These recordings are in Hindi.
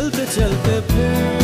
चलते चलते फिर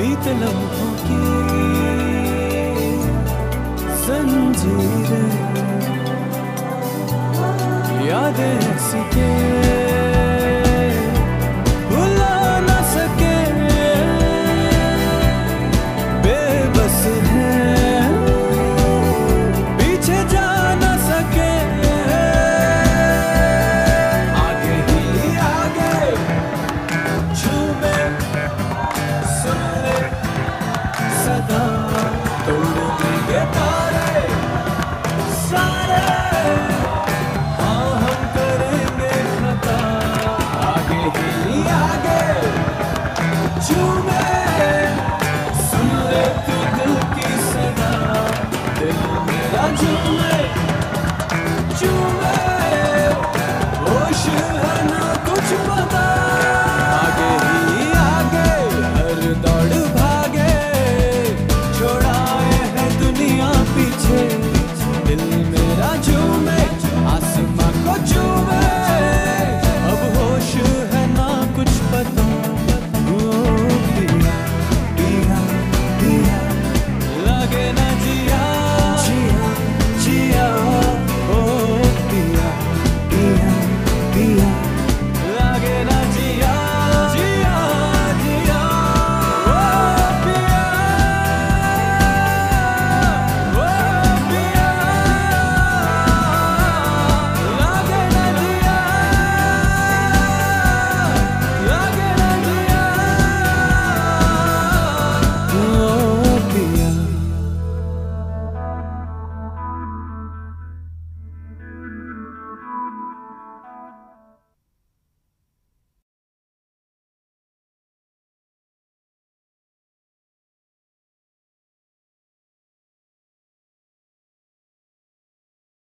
बीते लम्हों की जंजीरें सारे